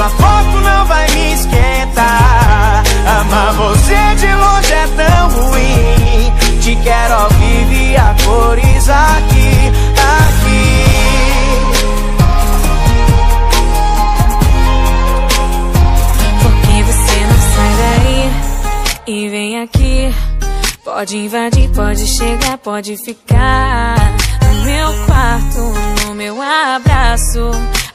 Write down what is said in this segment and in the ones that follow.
sua foto não vai me esquentar. Amar você de longe é tão ruim, te quero ao vivo e a cores aqui, aqui. Porque você não sai daí e vem aqui. Pode invadir, pode chegar, pode ficar no meu quarto, no meu abraço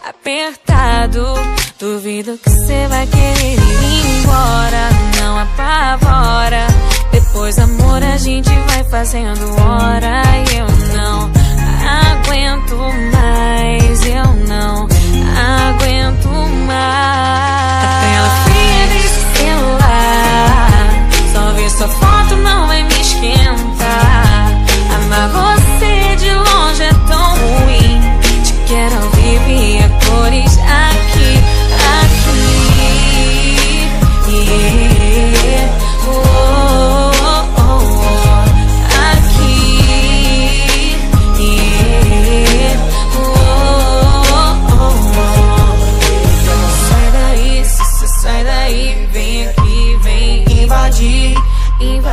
apertado. Duvido que você vai querer ir embora, não apavora. Depois, amor, a gente vai fazendo hora. E eu não aguento mais,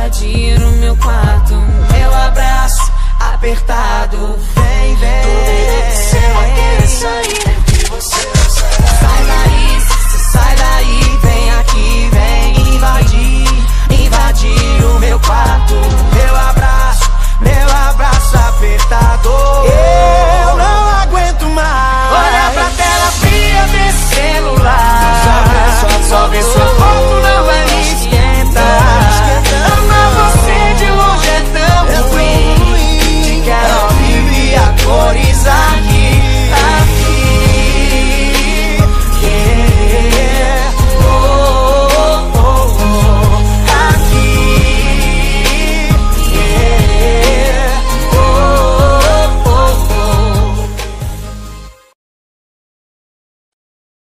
invadir o meu quarto. Meu abraço apertado, vem, vem.